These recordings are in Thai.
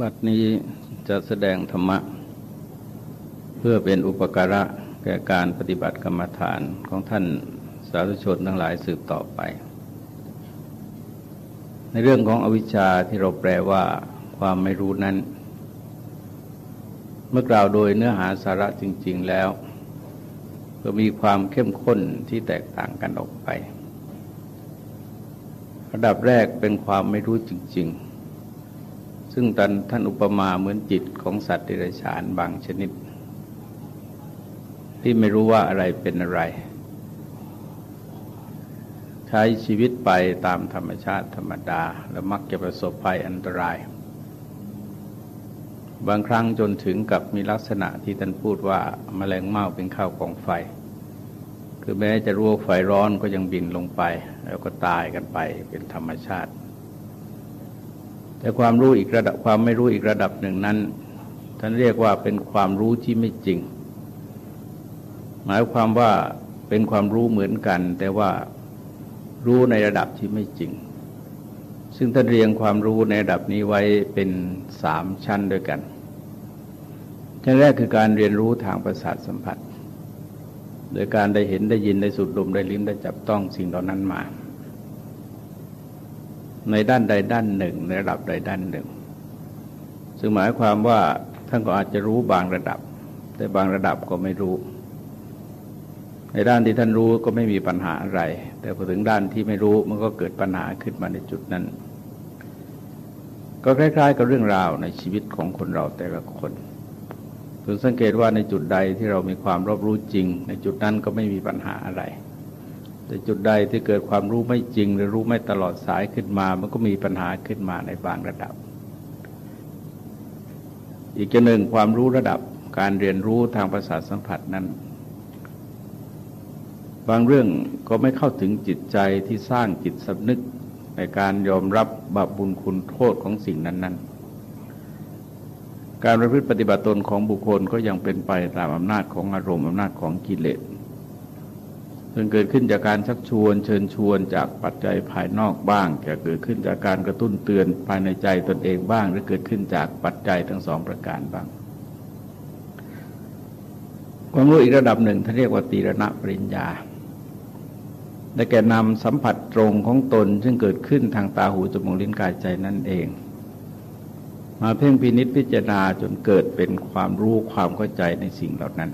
บัดนี้จะแสดงธรรมะ เพื่อเป็นอุปการะแก่การปฏิบัติกรรมฐานของท่านสาธุชนทั้งหลายสืบต่อไป ในเรื่องของอวิชชาที่เราแปลว่าความไม่รู้นั้น เมื่อกล่าวโดยเนื้อหาสาระจริง ๆแล้ว ก็มีความเข้มข้นที่แตกต่างกันออกไประดับแรกเป็นความไม่รู้จริง ๆ ซึ่งท่านท่านอุปมาเหมือนจิตของสัตว์เดรัจฉานบางชนิด ที่ไม่รู้ว่าอะไรเป็นอะไร ใช้ชีวิตไปตามธรรมชาติธรรมดา และมักจะประสบภัยอันตราย บางครั้งจนถึงกับมีลักษณะที่ท่านพูดว่ามาแมลงเม่าเป็นข้าวของไฟ คือแม้จะรู้ว่าไฟร้อนก็ยังบินลงไป แล้วก็ตายกันไปเป็นธรรมชาติ แต่ความรู้อีกระดับความไม่รู้อีกระดับหนึ่งนั้น ท่านเรียกว่าเป็นความรู้ที่ไม่จริง หมายความว่าเป็นความรู้เหมือนกัน แต่ว่ารู้ในระดับที่ไม่จริง ซึ่งท่านเรียงความรู้ในระดับนี้ไว้เป็นสามชั้นด้วยกัน ชั้นแรกคือการเรียนรู้ทางประสาทสัมผัส โดยการได้เห็นได้ยินได้สูดดมได้ลิ้มได้จับต้องสิ่งเหล่านั้นมา ในด้านใดด้านหนึ่ง ในระดับใดด้านหนึ่ง ซึ่งหมายความว่าท่านก็อาจจะรู้บางระดับ แต่บางระดับก็ไม่รู้ ในด้านที่ท่านรู้ก็ไม่มีปัญหาอะไร แต่พอถึงด้านที่ไม่รู้มันก็เกิดปัญหาขึ้นมาในจุดนั้น ก็คล้าย ๆ กับเรื่องราวในชีวิตของคนเราแต่ละคนถึงสังเกตว่าในจุดใดที่เรามีความรอบรู้จริง ในจุดนั้นก็ไม่มีปัญหาอะไร แต่จุดใดที่เกิดความรู้ไม่จริง หรือรู้ไม่ตลอดสายขึ้นมา มันก็มีปัญหาขึ้นมาในบางระดับ อีกจะหนึ่งความรู้ระดับการเรียนรู้ทางประสาทสัมผัสนั้น บางเรื่องก็ไม่เข้าถึงจิตใจที่สร้างจิตสำนึกในการยอมรับบาปบุญคุณโทษของสิ่งนั้น ๆ การประพฤติปฏิบัติตนของบุคคลก็ยังเป็นไปตามอำนาจของอารมณ์อำนาจของกิเลส ซึ่งเกิดขึ้นจากการชักชวนเชิญชวนจากปัจจัยภายนอกบ้างจะเกิดขึ้นจากการกระตุ้นเตือนภายในใจตนเองบ้าง หรือเกิดขึ้นจากปัจจัยทั้งสองประการบ้าง ความรู้อีกระดับหนึ่งท่านเรียกว่าตีรณปริญญาได้แก่นำสัมผัสตรงของตน ซึ่งเกิดขึ้นทางตาหูจมูกลิ้นกายใจนั่นเอง มาเพ่งพินิษพิจารณาจนเกิดเป็นความรู้ความเข้าใจในสิ่งเหล่านั้น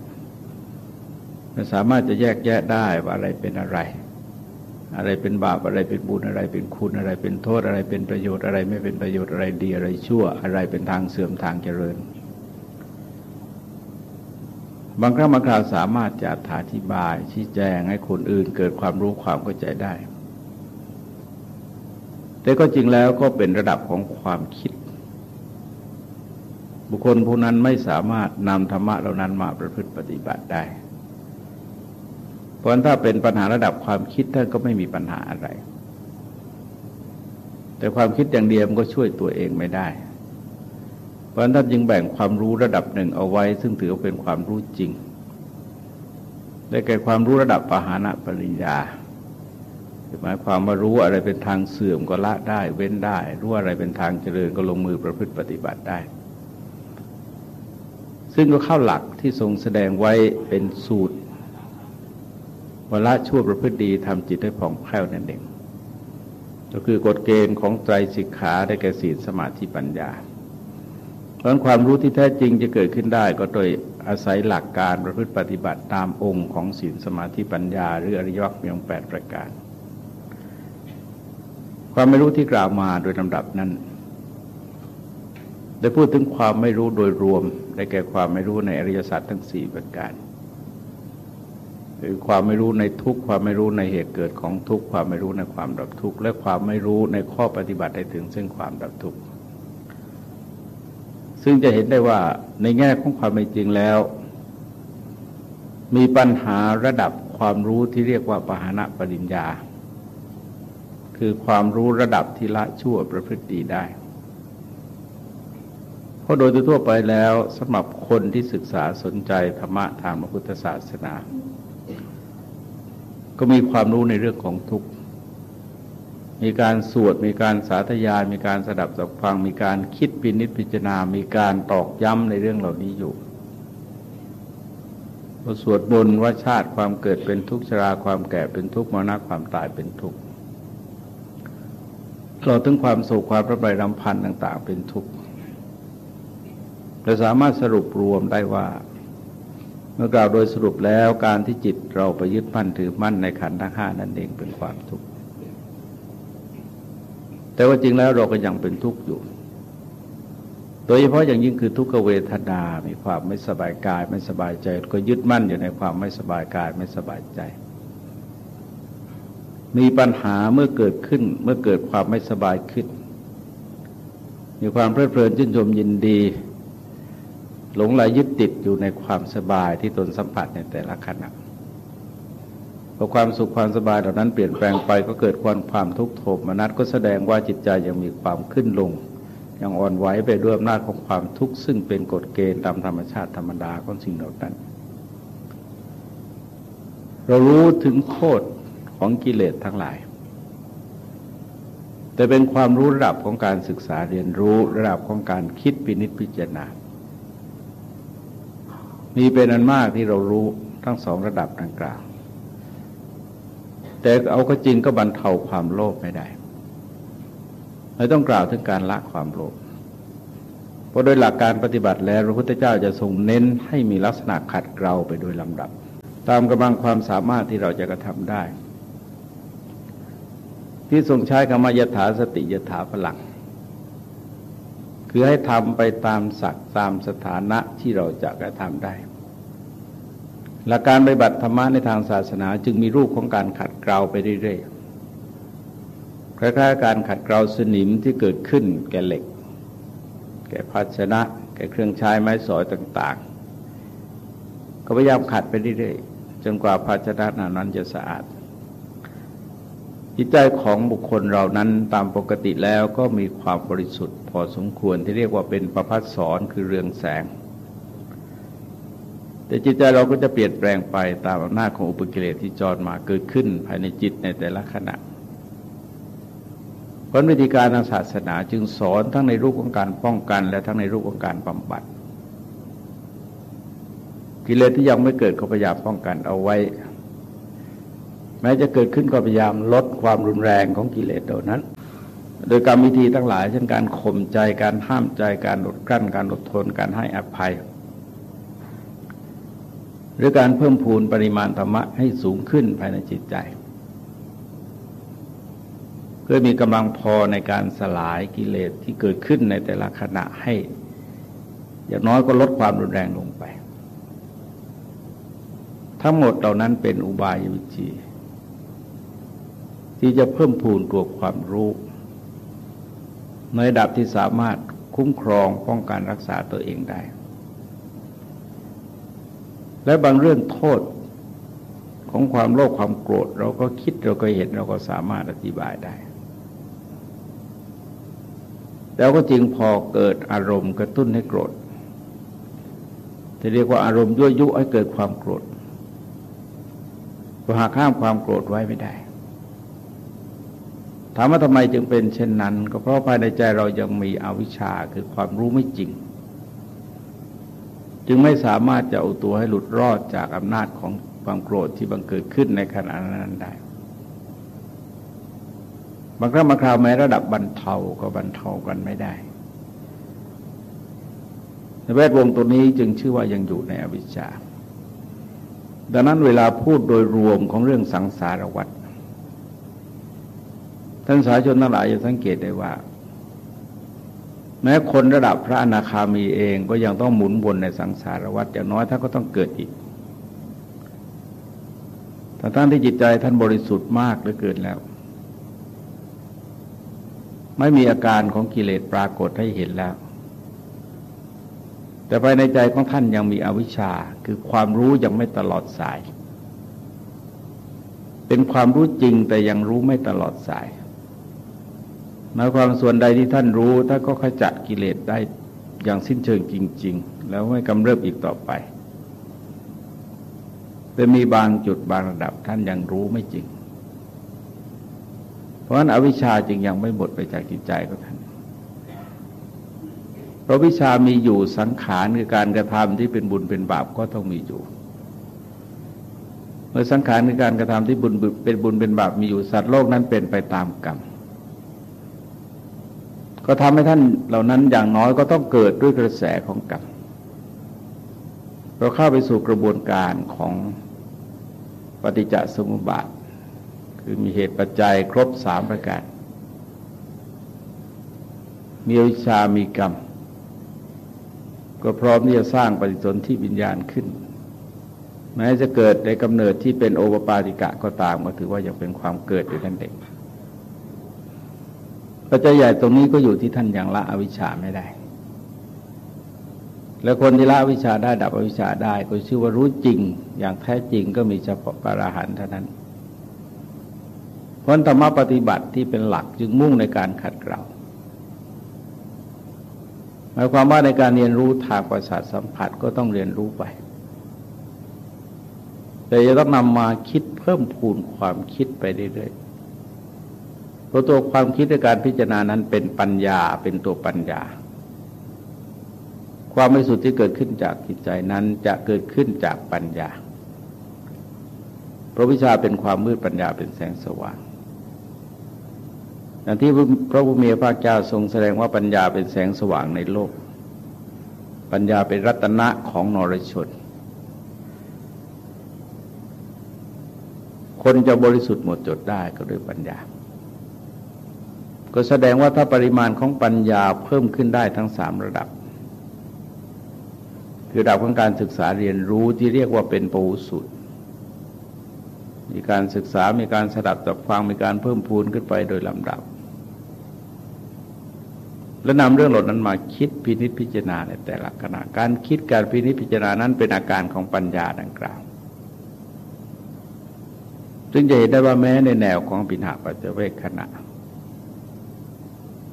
มันสามารถจะแยกแยะได้ว่าอะไรเป็นอะไร อะไรเป็นบาปอะไรเป็นบุญอะไรเป็นคุณอะไรเป็นโทษอะไรเป็นประโยชน์อะไรไม่เป็นประโยชน์อะไรดีอะไรชั่ว อะไรเป็นทางเสื่อมทางเจริญ บางครั้งบางคราวสามารถจะอธิบาย ชี้แจงให้คนอื่นเกิดความรู้ความเข้าใจได้ แต่ก็จริงแล้วก็เป็นระดับของความคิดบุคคลผู้นั้นไม่สามารถนำธรรมะเหล่านั้นมาประพฤติปฏิบัติได้ ราะถ้าเป็นปัญหาระดับความคิดท่านก็ไม่มีปัญหาอะไร แต่ความคิดอย่างเดียวมันก็ช่วยตัวเองไม่ได้ เพราะท่านจึงแบ่งความรู้ระดับหนึ่งเอาไว้ ซึ่งถือว่าเป็นความรู้จริง ได้แก่ความรู้ระดับปหานะปริญญาหมายความว่ารู้อะไรเป็นทางเสื่อมก็ละได้ เว้นได้ รู้อะไรเป็นทางเจริญก็ลงมือประพฤติปฏิบัติได้ ซึ่งก็เข้าหลักที่ทรงแสดงไว้เป็นสูตร วละชั่วประพฤติดีทำจิตให้ผ่องแผ้วนั่นเองก็คือกฎเกณฑ์ของใจสิกขาได้แก่ศีลสมาธิปัญญา เพราะความรู้ที่แท้จริงจะเกิดขึ้นได้ ก็โดยอาศัยหลักการประพฤติปฏิบัติตามองค์ของศีลสมาธิปัญญา หรืออริยมรรคมีองแปดประการ ความไม่รู้ที่กล่าวมาโดยลำดับนั้นได้พูดถึงความไม่รู้โดยรวมได้แก่ความไม่รู้ในอริยสัจทั้งสี่ประการ คือความไม่รู้ในทุกความไม่รู้ในเหตุเกิดของทุกความไม่รู้ในความดับทุกและความไม่รู้ในข้อปฏิบัติให้ถึงซึ่งความดับทุกซึ่งจะเห็นได้ว่าในแง่ของความเป็นจริงแล้ว มีปัญหาระดับความรู้ที่เรียกว่าปหานะปริญญา คือความรู้ระดับที่ละชั่วประพฤติดีได้เพราะโดยทั่วไปแล้วสำหรับคนที่ศึกษาสนใจธรรมะทางพระพุทธศาสนา ก็มีความรู้ในเรื่องของทุกข์ มีการสวด มีการสาธยาย มีการสดับสับฟัง มีการคิดปินิจพิจารณา มีการตอกย้ำในเรื่องเหล่านี้อยู่พอสวดบนว่าชาติความเกิดเป็นทุกข์ชราความแก่เป็นทุกข์มรณะความตายเป็นทุกข์เราถึงความโศกความประบายรำพันต่าง ๆ เป็นทุกข์เราสามารถสรุปรวมได้ว่า เมื่อกล่าวโดยสรุปแล้วการที่จิตเราไปยึดมั่นถือมั่นในขันธ์ทั้งห้านั่นเองเป็นความทุกข์ แต่ว่าจริงแล้วเราก็ยังเป็นทุกข์อยู่ โดยเฉพาะอย่างยิ่งคือทุกขเวทนา มีความไม่สบายกายไม่สบายใจ ก็ยึดมั่นอยู่ในความไม่สบายกายไม่สบายใจ มีปัญหาเมื่อเกิดขึ้นเมื่อเกิดความไม่สบายขึ้น มีความเพลิดเพลินชื่นชมยินดี หลงไหลยึดติดอยู่ในความสบายที่ตนสัมผัสในแต่ละขณะพอความสุขความสบายเหล่านั้นเปลี่ยนแปลงไปก็เกิดความความทุกข์โทมนัสก็แสดงว่าจิตใจยังมีความขึ้นลง ยังอ่อนไหวไปด้วยอำนาจของความทุกข์ซึ่งเป็นกฎเกณฑ์ตามธรรมชาติธรรมดาของสิ่งเหล่านั้น เรารู้ถึงโทษของกิเลสทั้งหลาย แต่เป็นความรู้ระดับของการศึกษาเรียนรู้ระดับของการคิดปินิจพิจารณา มีเป็นอันมากที่เรารู้ทั้งสองระดับดังกล่าว แต่เอาก็จริงก็บรรเทาความโลภไม่ได้เราต้องกล่าวถึงการละความโลภเพราะโดยหลักการปฏิบัติแล้วพระพุทธเจ้าจะทรงเน้นให้มีลักษณะขัดเกลาไปโดยลำดับ ตามกำลังความสามารถที่เราจะกระทำได้ ที่ทรงใช้คำว่ายถาสติยถาพลัง คือให้ทำไปตามศักดิ์ตามสถานะที่เราจะกระทำได้ หลักการปฏิบัติธรรมะในทางศาสนาจึงมีรูปของการขัดเกลาไปเรื่อยๆคล้ายๆการขัดเกลาสนิมที่เกิดขึ้นแก่เหล็ก แก่ภาชนะ แก่เครื่องใช้ไม้สอยต่างๆ ก็พยายามขัดไปเรื่อยๆจนกว่าภาชนะนั้นจะสะอาด จิตใจของบุคคลเรานั้นตามปกติแล้วก็มีความบริสุทธิ์ พอสมควรที่เรียกว่าเป็นประพัดสอนคือเรืองแสง แต่จิตใจเราก็จะเปลี่ยนแปลงไปตามอำนาจของอุปกิเลสที่จรมาเกิดขึ้นภายในจิตในแต่ละขณะผลวิธีการทางศาสนาจึงสอนทั้งในรูปของการป้องกัน และทั้งในรูปของการบำบัด กิเลสที่ยังไม่เกิดก็พยายามป้องกันเอาไว้ ม้จะเกิดขึ้นก็พยายามลดความรุนแรงของกิเลสเหล่านั้น โดยกรรมวิธีทั้งหลาย เช่นการข่มใจการห้ามใจการอดกลั้น การอดทนการให้อภัย หรือการเพิ่มพูนปริมาณธรรมะให้สูงขึ้นภายในจิตใจ เพื่อมีกำลังพอในการสลายกิเลสที่เกิดขึ้นในแต่ละขณะให้ อย่างน้อยก็ลดความรุนแรงลงไป ทั้งหมดเหล่านั้นเป็นอุบายวิจี ที่จะเพิ่มพูนตัวความรู้ ในระดับที่สามารถคุ้มครองป้องกันรักษาตัวเองได้ และบางเรื่องโทษของความโลภความโกรธ เราก็คิดเราก็เห็นเราก็สามารถอธิบายได้ แล้วก็จริงพอเกิดอารมณ์กระตุ้นให้โกรธจะเรียกว่าอารมณ์ยั่วยุให้เกิดความโกรธก็หากห้ามความโกรธไว้ไม่ได้ ถามว่าทำไมจึงเป็นเช่นนั้น ก็เพราะภายในใจเรายังมีอวิชชาคือความรู้ไม่จริง จึงไม่สามารถจะเอาตัวให้หลุดรอดจากอำนาจของความโกรธที่บังเกิดขึ้นในขณะนั้นได้บางครั้งบางคราวแม้ระดับบรรเทาก็บรรเทากันไม่ได้ในแวดวงตัวนี้จึงชื่อว่ายังอยู่ในอวิชชา ดังนั้นเวลาพูดโดยรวมของเรื่องสังสารวัฏ ท่านสาชนทั้งหลายจะสังเกตได้ว่า แม้คนระดับพระอนาคามีเองก็ยังต้องหมุนวนในสังสารวัฏอย่างน้อยท่านก็ต้องเกิดอีกแต่ท่านที่จิตใจท่านบริสุทธิ์มากเหลือเกินแล้ว ไม่มีอาการของกิเลสปรากฏให้เห็นแล้ว แต่ภายในใจของท่านยังมีอวิชชาคือความรู้ยังไม่ตลอดสาย เป็นความรู้จริงแต่ยังรู้ไม่ตลอดสาย หมายความส่วนใดที่ท่านรู้ท่านก็ขจัดกิเลสได้อย่างสิ้นเชิงจริง ๆ แล้วไม่กำเริบอีกต่อไป แต่มีบางจุดบางระดับท่านยังรู้ไม่จริง เพราะฉะนั้นอวิชชาจึงยังไม่หมดไปจากจิตใจของท่านเพราะวิชามีอยู่สังขารคือการกระทำที่เป็นบุญเป็นบาปก็ต้องมีอยู่ เมื่อสังขารคือการกระทำที่บุญเป็นบุญเป็นบาปมีอยู่สัตว์โลกนั้นเป็นไปตามกรรม ก็ทำให้ท่านเหล่านั้นอย่างน้อยก็ต้องเกิดด้วยกระแสของกรรมเราเข้าไปสู่กระบวนการของปฏิจจสมุปบาท คือมีเหตุปัจจัยครบสามประการ มีวิชามีกรรม ก็พร้อมที่จะสร้างปฏิสนธิวิญญาณขึ้น แม้จะเกิดในกำเนิดที่เป็นโอปปาติกะก็ตามก็ถือว่ายังเป็นความเกิดอยู่นั่นเอง ปัจจัยใหญ่ตรงนี้ก็อยู่ที่ท่านยังละอวิชชาไม่ได้ แล้วคนที่ละอวิชชาได้ดับอวิชชาได้ ก็ชื่อว่ารู้จริง อย่างแท้จริงก็มีเฉพาะปาราหันเท่านั้นเพราะธรรมปฏิบัติที่เป็นหลักจึงมุ่งในการขัดเกลาหมายความว่าในการเรียนรู้ทางประสาทสัมผัสก็ต้องเรียนรู้ไป แต่จะต้องนำมาคิดเพิ่มพูนความคิดไปเรื่อยๆ ราะตัวความคิดในการพิจารณานั้นเป็นปัญญาเป็นตัวปัญญา ความไม่สุดที่เกิดขึ้นจากจิตใจนั้นจะเกิดขึ้นจากปัญญาเพราะวิชาเป็นความมืดปัญญาเป็นแสงสว่างอย่างที่พระพุทธพระเจ้าทรงแสดงว่าปัญญาเป็นแสงสว่างในโลก ปัญญาเป็นรัตนะของนรชน คนจะบริสุทธิ์หมดจดได้ก็ด้วยปัญญา ก็แสดงว่าถ้าปริมาณของปัญญาเพิ่มขึ้นได้ทั้งสามระดับ คือระดับของการศึกษาเรียนรู้ที่เรียกว่าเป็นปูสุดมีการศึกษา มีการสดับตับฟัง มีการเพิ่มพูนขึ้นไปโดยลำดับ แล้วนำเรื่องหลดนั้นมาคิดพินิจพิจารณาในแต่ละขณะ การคิดการพินิจพิจารณานั้นเป็นอาการของปัญญาดังกล่าวจึงจะเห็นได้ว่าแม้ในแนวของปิณาปัจเจเวกขณะ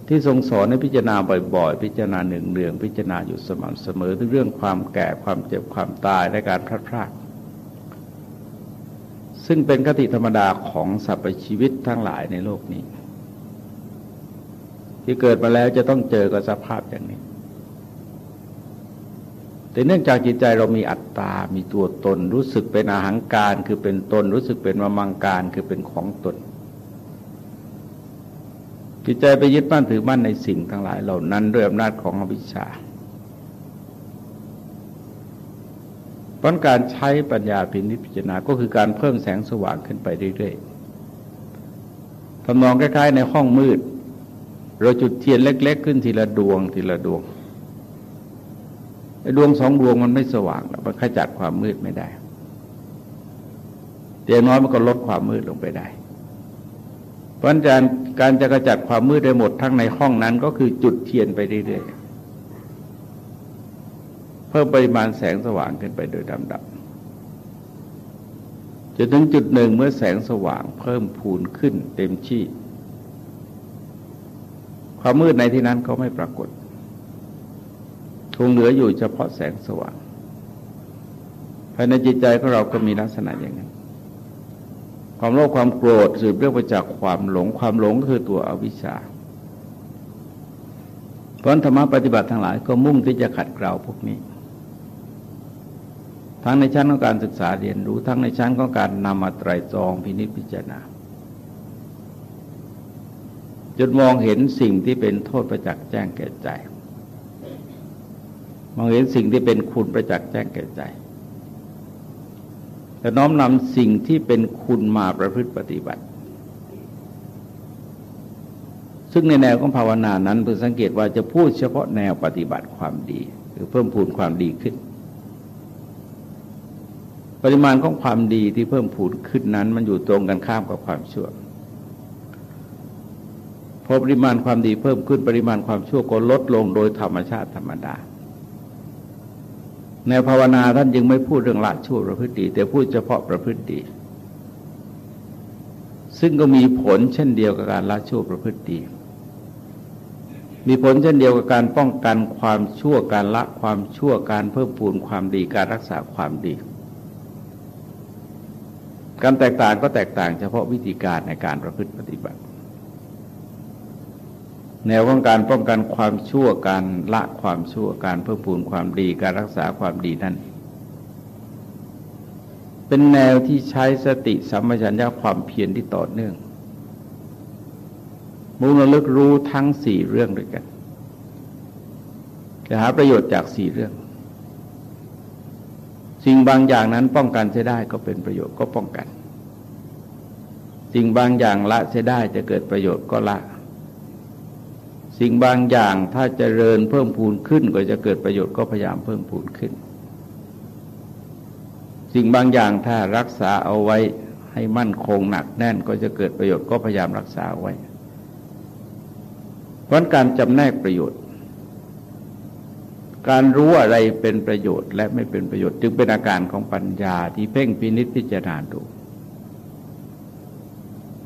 ที่ทรงสอนให้พิจารณาบ่อยๆ พิจารณาหนึ่งเดืองพิจารณาอยู่สม่ำเสมอเรื่องความแก่ความเจ็บความตายและการพลัดพรากซึ่งเป็นคติธรรมดาของสรรพชีวิตทั้งหลายในโลกนี้ ที่เกิดมาแล้วจะต้องเจอกับสภาพอย่างนี้แต่เนื่องจากจิตใจเรามีอัตตา มีตัวตน รู้สึกเป็นอาหังการ คือเป็นตน รู้สึกเป็นมามังการ คือเป็นของตน จิตใจไปยึดมั่นถือมั่นในสิ่งทั้งหลายเหล่านั้นด้วยอำนาจของอวิชชาเพราะการใช้ปัญญาพินิจพิจารณาก็คือการเพิ่มแสงสว่างขึ้นไปเรื่อยๆทำนองคล้ายๆในห้องมืด เราจุดเทียนเล็ก ๆ ขึ้นทีละดวงทีละดวงดวงสองดวงมันไม่สว่างมันขจัดความมืดไม่ได้แต่น้อยมันก็ลดความมืดลงไปได้ เพราะฉะนั้นการจะกระจัดความมืดได้หมดทั้งในห้องนั้นก็คือจุดเทียนไปเรื่อยๆเพิ่มปริมาณแสงสว่างขึ้นไปโดยลำดับจนถึงจุดหนึ่งเมื่อแสงสว่างเพิ่มพูนขึ้นเต็มที่ความมืดในที่นั้นก็ไม่ปรากฏคงเหลืออยู่เฉพาะแสงสว่างภายในจิตใจของเราก็มีลักษณะอย่างนั้น ความโลภความโกรธสืบเรื่องมาจากความหลงความหลงก็คือตัวอวิชชาเพราะธรรมะปฏิบัติทั้งหลายก็มุ่งที่จะขัดเกลาพวกนี้ ทั้งในชั้นของการศึกษาเรียนรู้ทั้งในชั้นของการนำมาไตรตรองพินิจพิจารณาจนมองเห็นสิ่งที่เป็นโทษประจักษ์แจ้งแก่ใจ มองเห็นสิ่งที่เป็นคุณประจักษ์แจ้งแก่ใจ แต่น้อมนำสิ่งที่เป็นคุณมาประพฤติปฏิบัติ ซึ่งในแนวของภาวนานั้นเพื่อสังเกตว่าจะพูดเฉพาะแนวปฏิบัติความดี หรือเพิ่มพูนความดีขึ้น ปริมาณของความดีที่เพิ่มพูนขึ้นนั้น มันอยู่ตรงกันข้ามกับความชั่วพอปริมาณความดีเพิ่มขึ้นปริมาณความชั่วก็ลดลงโดยธรรมชาติธรรมดา ในภาวนาท่านยังไม่พูดเรื่องละชั่วประพฤติ แต่พูดเฉพาะประพฤติ ซึ่งก็มีผลเช่นเดียวกับการละชั่วประพฤติมีผลเช่นเดียวกับการป้องกันความชั่วการละความชั่วการเพิ่มปูนความดีการรักษาความดี การแตกต่างก็แตกต่างเฉพาะวิธีการในการประพฤติปฏิบัติ แนวของการป้องกันความชั่วการละความชั่วการเพิ่มพูนความดีการรักษาความดีนั้นเป็นแนวที่ใช้สติสัมปชัญญะความเพียรที่ต่อเนื่องมุ่งระลึกรู้ทั้งสี่เรื่องด้วยกันจะหาประโยชน์จากสี่เรื่อง สิ่งบางอย่างนั้นป้องกันจะได้ก็เป็นประโยชน์ก็ป้องกัน สิ่งบางอย่างละจะได้จะเกิดประโยชน์ก็ละ สิ่งบางอย่างถ้าจเจริญเพิ่มพูนขึ้น ก็จะเกิดประโยชน์ก็พยายามเพิ่มพูนขึ้น สิ่งบางอย่างถ้ารักษาเอาไว้ให้มั่นคงหนักแน่นก็จะเกิดประโยชน์ก็พยายามรักษาไว้ เพราะการจำแนกประโยชน์ การรู้อะไรเป็นประโยชน์และไม่เป็นประโยชน์ จึงเป็นอาการของปัญญาที่เพ่งพินิจพิจารณาดู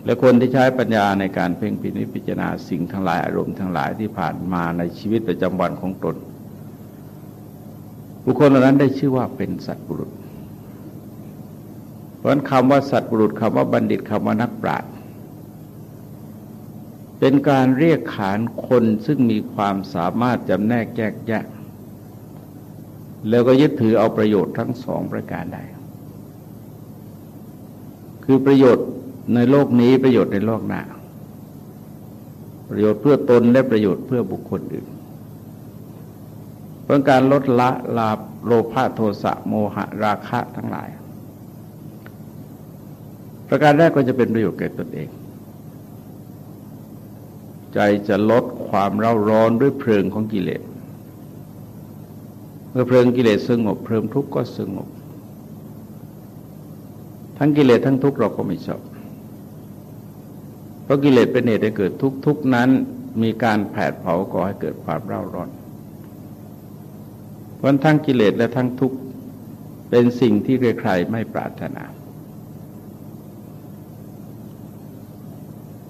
และคนที่ใช้ปัญญาในการเพ่งพินิจพิจารณาสิ่งทั้งหลายอารมณ์ทั้งหลายที่ผ่านมาในชีวิตประจำวันของตน บุคคลเหล่านั้นได้ชื่อว่าเป็นสัตว์บุรุษ เพราะคำว่าสัตว์บุรุษคำว่าบัณฑิตคำว่านักปราชญ์เป็นการเรียกขานคนซึ่งมีความสามารถจำแนกแยกแยะ แล้วก็ยึดถือเอาประโยชน์ทั้งสองประการได้ คือประโยชน์ ในโลกนี้ประโยชน์ในโลกหน้า ประโยชน์เพื่อตนและประโยชน์เพื่อบุคคลอื่นเพื่อการลดละลาโลภะโทสะโมหะราคะทั้งหลาย ประการแรกก็จะเป็นประโยชน์แก่ตนเอง ใจจะลดความเร่าร้อนด้วยเพลิงของกิเลสเมื่อเพลิงกิเลสสงบเพลิงทุกข์ก็สงบ ทั้งกิเลสทั้งทุกข์เราก็ไม่ชอบ เพราะกิเลสเป็นเหตุให้เกิดทุกทุกนั้น มีการแผดเผาก่อให้เกิดความเร่าร้อนเพราะทั้งกิเลสและทั้งทุกข์เป็นสิ่งที่ใครๆไม่ปรารถนา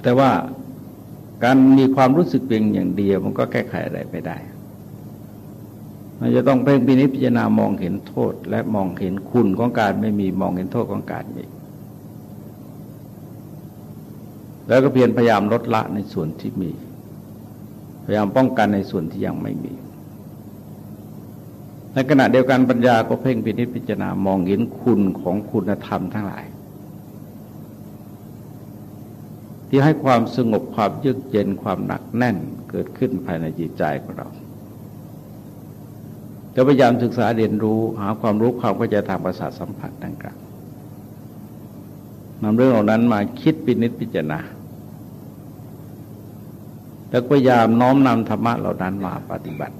แต่ว่าการมีความรู้สึกเพียงอย่างเดียวมันก็แก้ไขอะไรไม่ได้ มันจะต้องเพ่งพินิจพิจารณามองเห็นโทษ และมองเห็นคุณของการไม่มีมองเห็นโทษของการมี แล้วก็เพียรพยายามลดละในส่วนที่มี พยายามป้องกันในส่วนที่ยังไม่มี ในขณะเดียวกันปัญญาก็เพ่งพินิจพิจารณามองเห็นคุณของคุณธรรมทั้งหลาย ที่ให้ความสงบความเยือกเย็นความหนักแน่นเกิดขึ้นภายในจิตใจของเราจะพยายามศึกษาเรียนรู้หาความรู้ความเข้าใจทางประสาทสัมผัสดังกล่าวนำเรื่องเหล่านั้นมาคิดปินิจพิจารณา แล้วพยายามน้อมนำธรรมะเหล่านั้นมาปฏิบัติ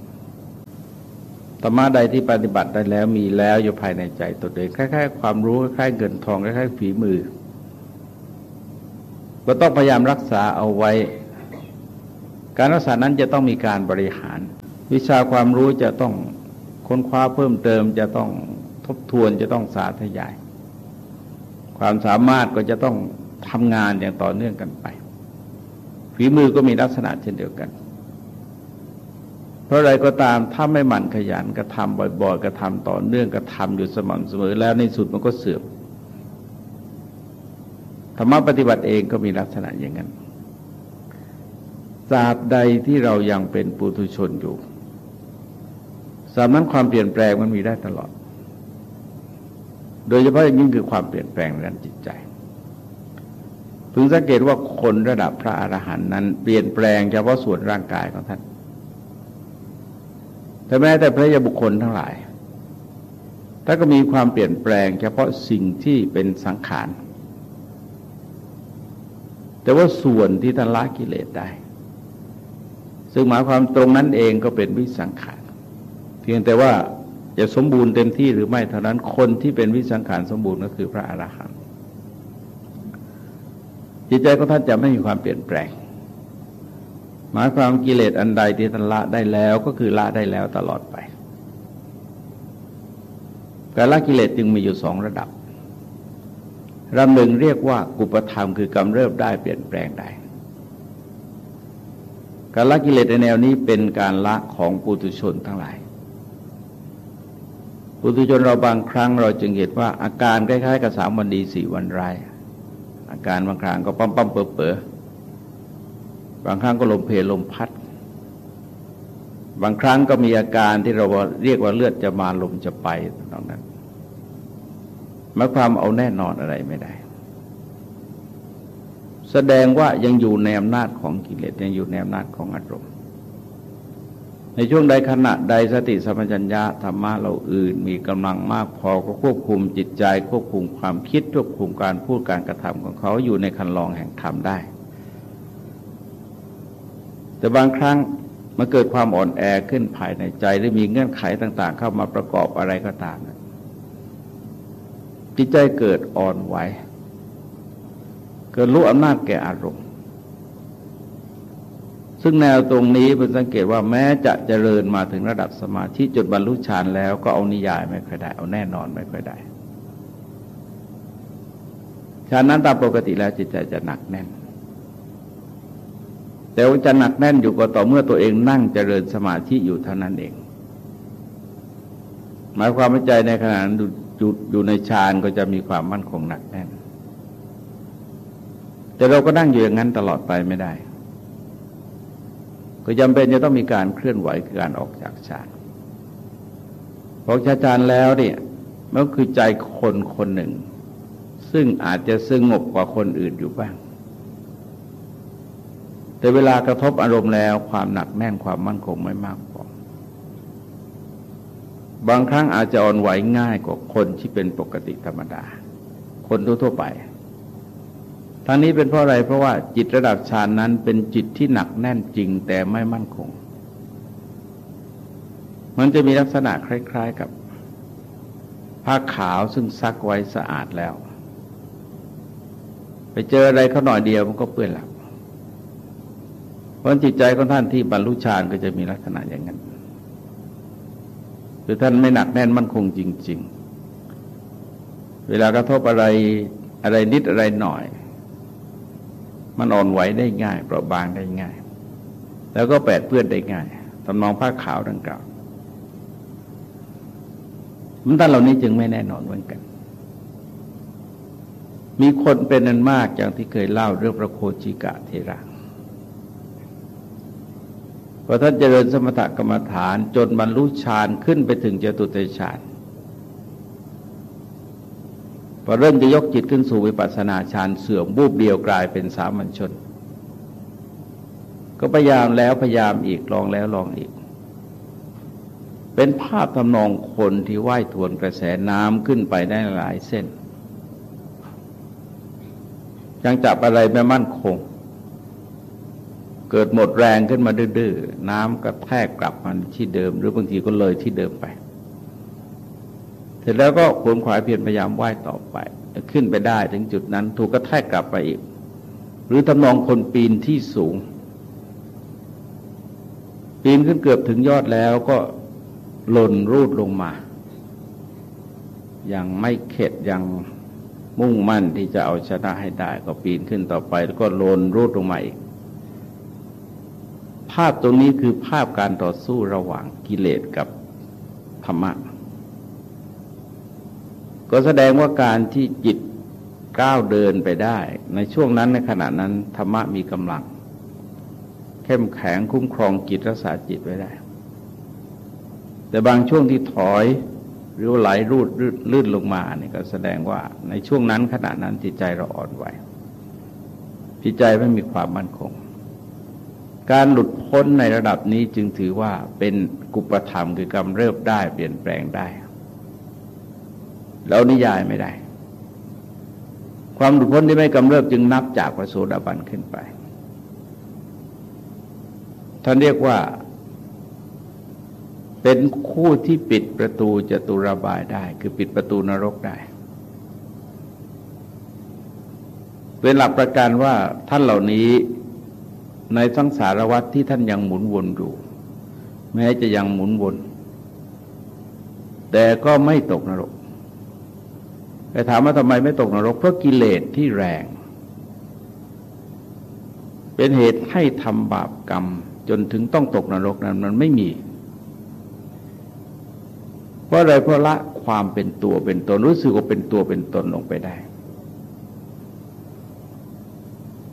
ธรรมะใดที่ปฏิบัติได้แล้วมีแล้วอยู่ภายในใจตัวเองคล้ายๆ ความรู้คล้ายๆเงินทองคล้ายๆฝีมือ ก็ต้องพยายามรักษาเอาไว้ การรักษานั้นจะต้องมีการบริหาร วิชาความรู้จะต้องค้นคว้าเพิ่มเติมจะต้องทบทวนจะต้องสาธยาย ความสามารถก็จะต้องทำงานอย่างต่อเนื่องกันไป ฝีมือก็มีลักษณะเช่นเดียวกัน เพราะอะไรก็ตามถ้าไม่หมั่นขยันกระทำบ่อยๆกระทำต่อเนื่องกระทำอยู่สม่ำเสมอ แล้วในสุดมันก็เสื่อมธรรมะปฏิบัติเองก็มีลักษณะอย่างนั้นตราบใดที่เรายังเป็นปุถุชนอยู่สามนั้นความเปลี่ยนแปลงมันมีได้ตลอด โดยเฉพาะอย่างยิ่งคือความเปลี่ยนแปลงในด้านจิตใจ พึงสังเกตว่าคนระดับพระอรหันต์นั้น เปลี่ยนแปลงเฉพาะส่วนร่างกายของท่าน แต่แม้แต่พระยาบุคคลทั้งหลายท่านก็มีความเปลี่ยนแปลงเฉพาะสิ่งที่เป็นสังขาร แต่ว่าส่วนที่ท่านละกิเลสได้ ซึ่งหมายความตรงนั้นเองก็เป็นวิสังขาร เพียงแต่ว่าจะสมบูรณ์เต็มที่หรือไม่เท่านั้น คนที่เป็นวิสังขารสมบูรณ์ก็คือพระอรหันต์ จิตใจของท่านจะไม่มีความเปลี่ยนแปลง หมายความกิเลสอันใดที่ท่านละได้แล้วก็คือละได้แล้วตลอดไปการละกิเลสจึงมีอยู่สองระดับระดับหนึ่งเรียกว่ากุปธรรมคือกำเริบได้เปลี่ยนแปลงได้การละกิเลสในแนวนี้เป็นการละของปุถุชนทั้งหลาย ปุถุชนเราบางครั้งเราจึงเห็นว่าอาการคล้ายๆ กับสามวันดีสี่วันร้าย อาการบางครั้งก็ปั๊มปั๊มเป๋อเป๋อบางครั้งก็ลมเพลลมพัด บางครั้งก็มีอาการที่เราเรียกว่าเลือดจะมาลมจะไปตรงนั้นหมายความเอาแน่นอนอะไรไม่ได้ แสดงว่ายังอยู่ในอำนาจของกิเลสยังอยู่ในอำนาจของอารมณ์ ในช่วงใดขณะใดสติสัมปชัญญะธรรมะเราอื่น มีกำลังมากพอก็ควบคุมจิตใจ ควบคุมความคิดควบคุมการพูดการกระทำของเขาอยู่ในคันลองแห่งธรรมได้ แต่บางครั้งมาเกิดความอ่อนแอขึ้นภายในใจหรือมีเงื่อนไขต่าง ๆ เข้ามาประกอบอะไรก็ตามจิตใจเกิดอ่อนไหวเกิดรู้อำนาจแก่อารมณ์ ซึ่งแนวตรงนี้เป็นสังเกตว่าแม้จะเจริญมาถึงระดับสมาธิจุดบรรลุฌานแล้วก็เอานิยายไม่ค่อยได้ เอาแน่นอนไม่ค่อยได้ฌานนั้นตามปกติแล้วจิตใจจะหนักแน่น แต่ว่าจะหนักแน่นอยู่ก็ต่อเมื่อตัวเองนั่งเจริญสมาธิอยู่เท่านั้นเอง หมายความว่าใจในขณะนั้นอยู่ในฌานก็จะมีความมั่นคงหนักแน่น แต่เราก็นั่งอยู่อย่างนั้นตลอดไปไม่ได้ ก็จำเป็นจะต้องมีการเคลื่อนไหวคือการออกจากฌานออกจากฌานแล้วเนี่ยมันก็คือใจคนคนหนึ่ง ซึ่งอาจจะสงบกว่าคนอื่นอยู่บ้าง แต่เวลากระทบอารมณ์แล้วความหนักแน่นความมั่นคงไม่มากพอบางครั้งอาจจะอ่อนไหวง่ายกว่าคนที่เป็นปกติธรรมดา คนทั่วไป ทางนี้เป็นเพราะอะไรเพราะว่าจิตระดับฌานนั้นเป็นจิตที่หนักแน่นจริงแต่ไม่มั่นคง มันจะมีลักษณะคล้าย ๆกับ ผ้าขาวซึ่งซักไว้สะอาดแล้ว ไปเจออะไรเขาหน่อยเดียวมันก็เปื้อนหลับเพราะจิตใจของท่านที่บรรลุฌานก็จะมีลักษณะอย่างนั้นคือท่านไม่หนักแน่นมั่นคงจริง ๆ เวลากระทบอะไรอะไรนิดอะไรหน่อย มันอ่อนไหวได้ง่ายเปราะบางได้ง่าย แล้วก็แปดเปื้อนได้ง่ายตำนองผ้าขาวดังกล่าวมันท่านเหล่านี้จึงไม่แน่นอนเหมือนกัน มีคนเป็นนันมากอย่างที่เคยเล่าเรื่องพระโคจิกะเทระพอท่านเจริญสมถกรรมฐานจนบรรลุฌานขึ้นไปถึงเจตุเตฌาน พอเริ่มจะยกจิตขึ้นสู่วิปัสสนาฌานเสื่อมบูบเดียวกลายเป็นสามัญชน ก็พยายามแล้วพยายามอีกลองแล้วลองอีก เป็นภาพทำนองคนที่ว่ายทวนกระแสน้ำขึ้นไปได้หลายเส้น ยังจับอะไรไม่มั่นคง เกิดหมดแรงขึ้นมาดื้อๆน้ำกระแทกกลับมันที่เดิม หรือบางทีก็เลยที่เดิมไป เสร็จแล้วก็ขวนขวายเพียรพยายามไหว้ต่อไปขึ้นไปได้ถึงจุดนั้นถูกกระแทกกลับไปอีก หรือทำนองคนปีนที่สูง ปีนขึ้นเกือบถึงยอดแล้วก็หล่นรูดลงมาอย่างไม่เข็ดยังมุ่งมั่นที่จะเอาชนะให้ได้ ก็ปีนขึ้นต่อไป แล้วก็หล่นรูดลงมาอีก ภาพตรงนี้คือภาพการต่อสู้ระหว่างกิเลสกับธรรมะ ก็แสดงว่าการที่จิตก้าวเดินไปได้ ในช่วงนั้นในขณะนั้นธรรมะมีกำลัง เข้มแข็งคุ้มครองจิตรักษาจิตไว้ได้ แต่บางช่วงที่ถอยหรือไหลรูดลื่นลงมาเนี่ยก็แสดงว่าในช่วงนั้นขณะนั้นจิตใจเราอ่อนไหวจิตใจไม่มีความมั่นคง การหลุดพ้นในระดับนี้จึงถือว่าเป็นกุปธรรมคือกำเริบได้เปลี่ยนแปลงได้ เรานิยายไม่ได้ ความหลุดพ้นที่ไม่กำเริบจึงนับจากพระโสดาบันขึ้นไป ท่านเรียกว่าเป็นคู่ที่ปิดประตูจตุรบายได้ คือปิดประตูนรกได้เป็นหลักประการว่าท่านเหล่านี้ในสังสารวัตที่ท่านยังหมุนวนอยู่ แม้จะยังหมุนวน แต่ก็ไม่ตกนรก แต่ถามว่าทำไมไม่ตกนรก เพราะกิเลสที่แรง เป็นเหตุให้ทำบาปกรรม จนถึงต้องตกนรกนั้นมันไม่มี เพราะอะไรเพราะละความเป็นตัวเป็นตนรู้สึกว่าเป็นตัวเป็นตนลงไปได้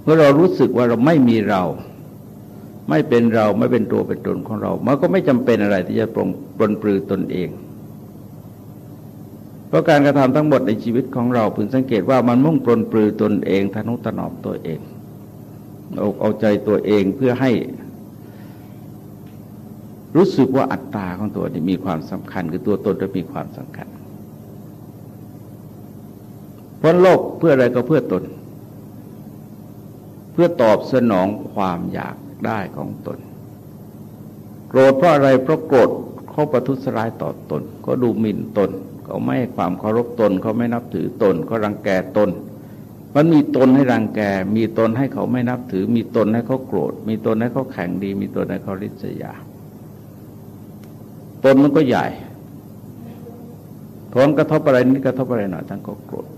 เมื่อเรารู้สึกว่าเราไม่มีเรา ไม่เป็นเราไม่เป็นตัวเป็นตนของเรา มันก็ไม่จำเป็นอะไรที่จะปรงปลนปลือตนเอง เพราะการกระทำทั้งหมดในชีวิตของเราพึงสังเกตว่ามันมุ่งปลนปลือตนเองทนุถนอมตัวเองเอาเอาใจตัวเองเพื่อให้ รู้สึกว่าอัตตาของตัวนี้มีความสำคัญ คือตัวตนจะมีความสำคัญเพราะโลกเพื่ออะไรก็เพื่อตน เพื่อตอบสนองความอยากได้ของตน โกรธเพราะอะไรเพราะโกรธเขาประทุษร้ายต่อตน ก็ดูหมิ่นตน เขาไม่ให้ความเคารพตนเขาไม่นับถือตนเขารังแกตน มันมีตนให้รังแก มีตนให้เขาไม่นับถือ มีตนให้เขาโกรธ มีตนให้เขาแข่งดี มีตนให้เขาริษยา ตนมันก็ใหญ่ผลกระทบอะไรนิดกระทบอะไรหน่อยทั้งก็โกรธ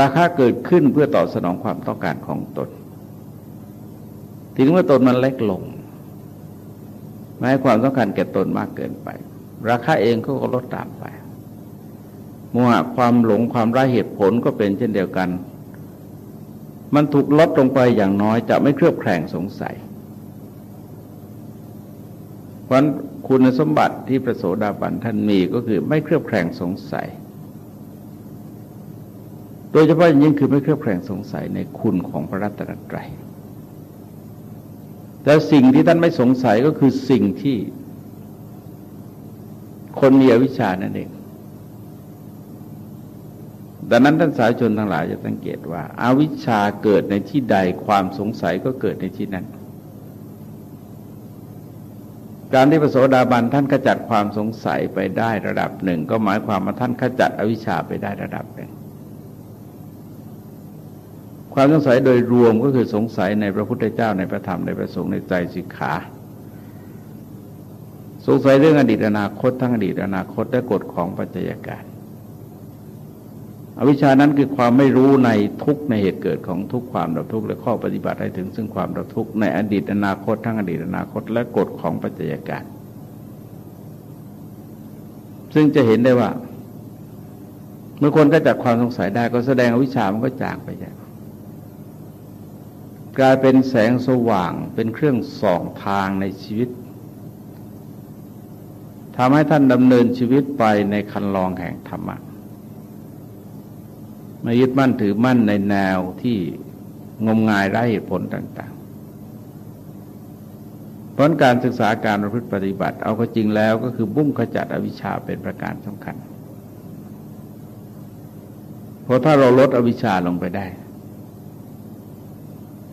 ราคาเกิดขึ้นเพื่อตอบสนองความต้องการของตนทีนี้เมื่อตนมันเล็กลงแม้ความต้องการแก่ตนมากเกินไป ราคาเองก็ลดตามไปมัวความหลงความร้ายเหตุผลก็เป็นเช่นเดียวกัน มันถูกลดลงไปอย่างน้อยจะไม่เครือบแคลงสงสัยเพราะคุณสมบัติที่พระโสดาบันท่านมีก็คือไม่เครือบแคลงสงสัย โดยเฉพาะอย่างยิ่งคือไม่เครือบแคลงสงสัยในคุณของพระรัตนตรัยแต่สิ่งที่ท่านไม่สงสัยก็คือสิ่งที่ คนมีอวิชชานั่นเองดังนั้นท่านสายชนทั้งหลายจะสังเกตว่าอาวิชชาเกิดในที่ใดความสงสัยก็เกิดในที่นั้น การที่พระโสดาบันท่านขจัดความสงสัยไปได้ระดับหนึ่ง ก็หมายความว่าท่านขจัดอวิชชาไปได้ระดับหนึ่งความสงสัยโดยรวมก็คือสงสัยในพระพุทธเจ้าในพระธรรมในพระสงฆ์ในใจสิกขา สงสัยเรื่องอดีตอนาคตทั้งอดีตอนาคตและกฎของปัจจัยการอวิชานั้นคือความไม่รู้ในทุกในเหตุเกิดของทุกความดับทุกและข้อปฏิบัติให้ถึง ซึ่งความดับทุกในอดีตอนาคต ทั้งอดีตอนาคต และกฎของปัจจัยการ ซึ่งจะเห็นได้ว่า เมื่อคนก็จัดความสงสัยได้ก็แสดงอวิชามันก็จางไปอย่างกลายเป็นแสงสว่างเป็นเครื่องส่องทางในชีวิต ทำให้ท่านดำเนินชีวิตไปในคันลองแห่งธรรมะไม่ยึดมั่นถือมั่นในแนวที่งมงายไร้เหตุผลต่างๆ เพราะการศึกษาการประพฤติปฏิบัติ เอาก็จริงแล้วก็คือบุ้มขจัดอวิชชาเป็นประการสำคัญ เพราะถ้าเราลดอวิชชาลงไปได้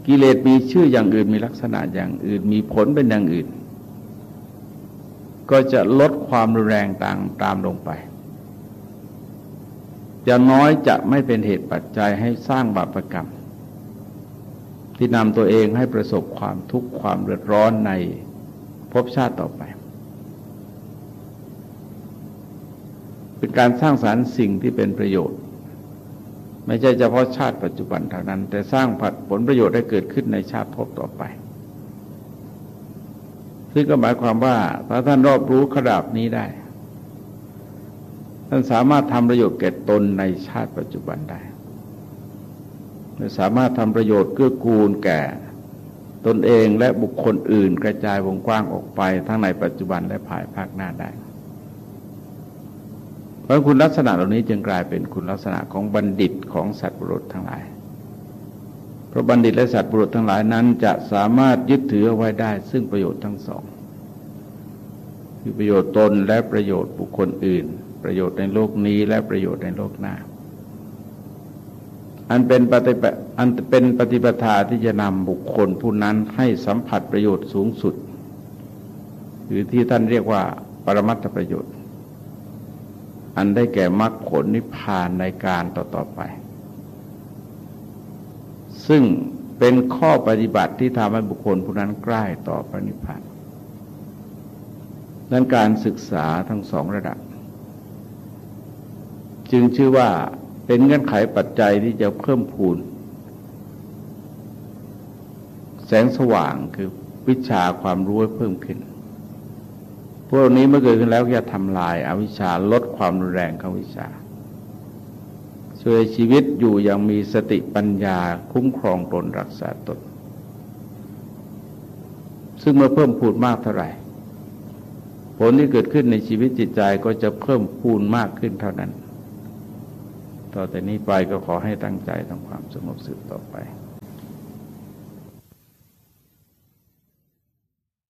กิเลสมีชื่ออย่างอื่นมีลักษณะอย่างอื่น มีผลเป็นอย่างอื่น ก็จะลด ความรุนแรงต่างตามลงไปอย่างน้อยจะไม่เป็นเหตุปัจจัยให้สร้างบาปกรรม ที่นำตัวเองให้ประสบความทุกข์ความเดือดร้อนในภพชาติต่อไป เป็นการสร้างสารรค์สิ่งที่เป็นประโยชน์ ไม่ใช่เฉพาะชาติปัจจุบันเท่านั้น แต่สร้างผลประโยชน์ให้เกิดขึ้นในชาติภพต่อไป ซึ่งก็หมายความว่าถ้าท่านรอบรู้ขราบนี้ได้ ท่านสามารถทำประโยชน์แก่ตนในชาติปัจจุบันได้สามารถทำประโยชน์เกื้อกูลแก่ตนเองและบุคคลอื่นกระจายวงกว้างออกไป ทั้งในปัจจุบันและภายภาคหน้าได้ เพราะคุณลักษณะเหล่านี้จึงกลายเป็นคุณลักษณะของบัณฑิตของสัตว์บุรุษทั้งหลาย ราะบัณฑิตและสัตว์บุรุษทั้งหลายนั้นจะสามารถยึดถือเอาไว้ได้ ซึ่งประโยชน์ทั้งสองคือประโยชน์ตนและประโยชน์บุคคลอื่น ประโยชน์ในโลกนี้และประโยชน์ในโลกหน้า อันเป็นปฏิปอันเป็นปฏิปทาที่จะนำบุคคลผู้นั้นให้สัมผัสประโยชน์สูงสุด หรือที่ท่านเรียกว่า ปรมัตถประโยชน์ อันได้แก่มรรคผลนิพพานในการต่อๆไป ซึ่งเป็นข้อปฏิบัติที่ทำให้บุคคลผู้นั้นใกล้ต่อพระนิพพานนั้นการศึกษาทั้งสองระดับ จึงชื่อว่าเป็นเงื่อนไขปัจจัยที่จะเพิ่มพูน แสงสว่างคือวิชาความรู้ให้เพิ่มขึ้น พวกนี้เมื่อเกิดขึ้นแล้วจะทำลายอาวิชชาลดความรุนแรงของวิชา ช่วยชีวิตอยู่อย่างมีสติปัญญาคุ้มครองตนรักษาตน ซึ่งเมื่อเพิ่มพูนมากเท่าไหร่ ผลที่เกิดขึ้นในชีวิตจิตใจก็จะเพิ่มพูนมากขึ้นเท่านั้น ต่อแต่นี้ไปก็ขอให้ตั้งใจทำความสงบสืบต่อไป